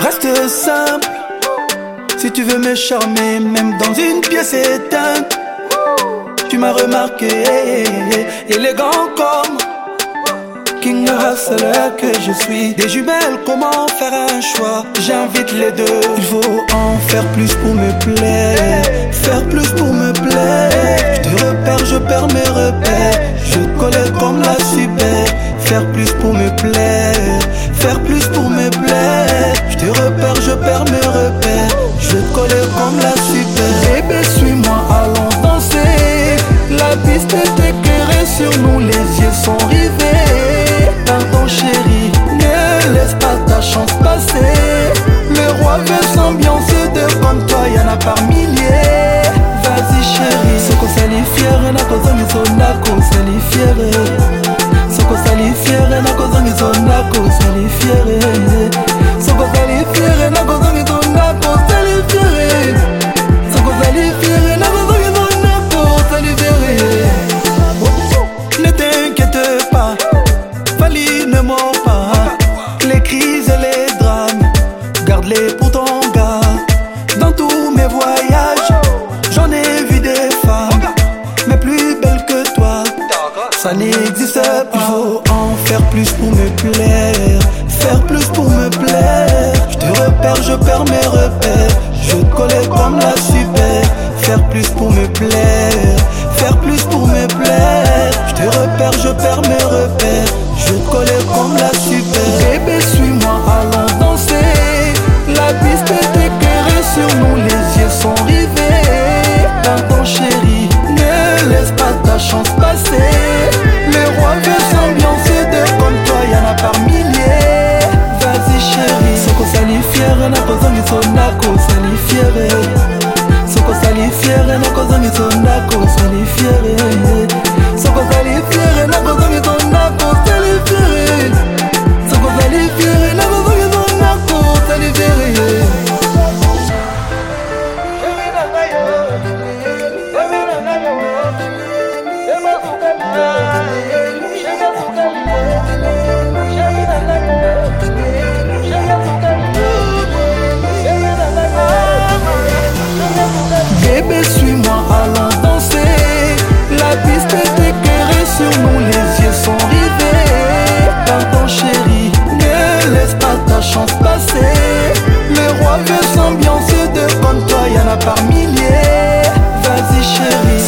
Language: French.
Reste simple si tu veux me charmer, même dans une pièce éteinte. Tu m'as remarqué, élégant comme King Hustler que je suis. Des jumelles, comment faire un choix? J'invite les deux. Il faut en faire plus pour me plaire. Faire plus pour me plaire. Je te repère, je perds mes repères. par millier vas-y chéri soki osali fiere nakozongisa ondako osali fiere soki osali fiere nakozongisa ondako osali fiere Ça n'existe pas, il faut en faire plus pour me plaire. Faire plus pour me plaire. Je te repère, je perds mes repères. Je te connais comme la super. Faire plus pour me plaire. Faire plus pour me plaire. Je te repère, je perds mes repères. Je te connais comme la super. Bébé, suis-moi, allons danser. La piste est éclairée sur nous, les yeux sont rivés. Pardon, chérie, ne laisse pas chance passer. Le roi veut s'ambiancer de comme toi, y'en a par milliers. Vas-y, chérie, soko sali fiere, nakozongiso ndako sali fiere. Soko sali fiere, nakozongiso par milliers. Vas-y, chérie,